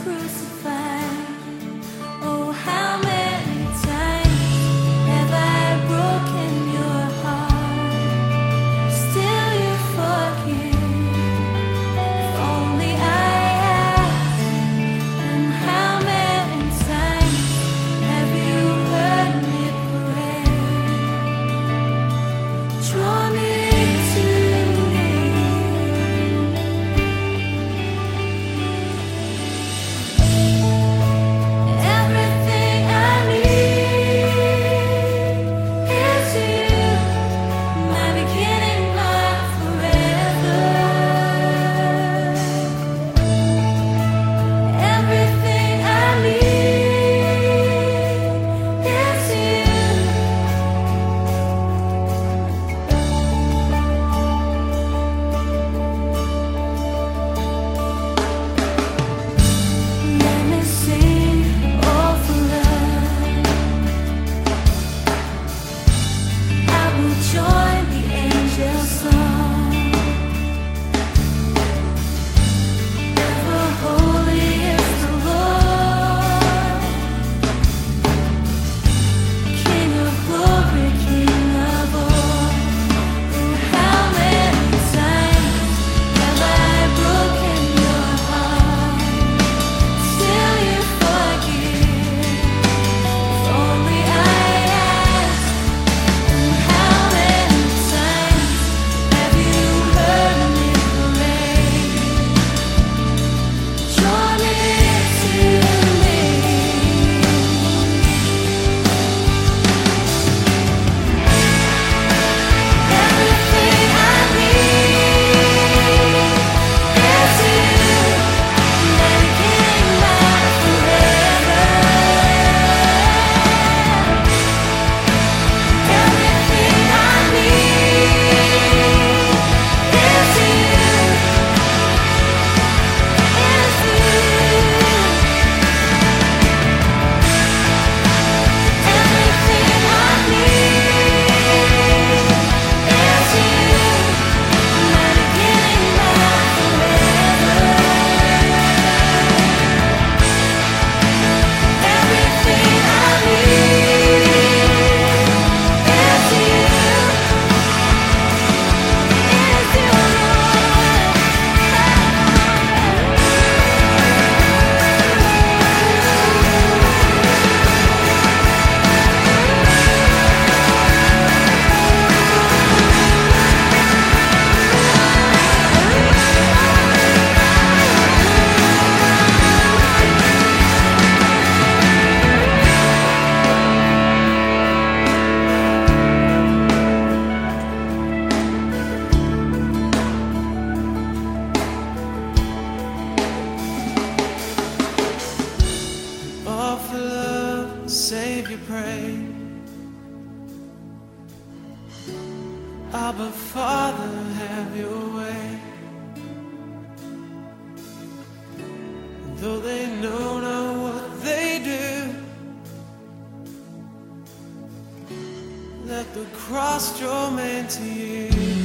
across Savior pray. Abba, Father, have your way. Though they know not what they do, let the cross draw men to you.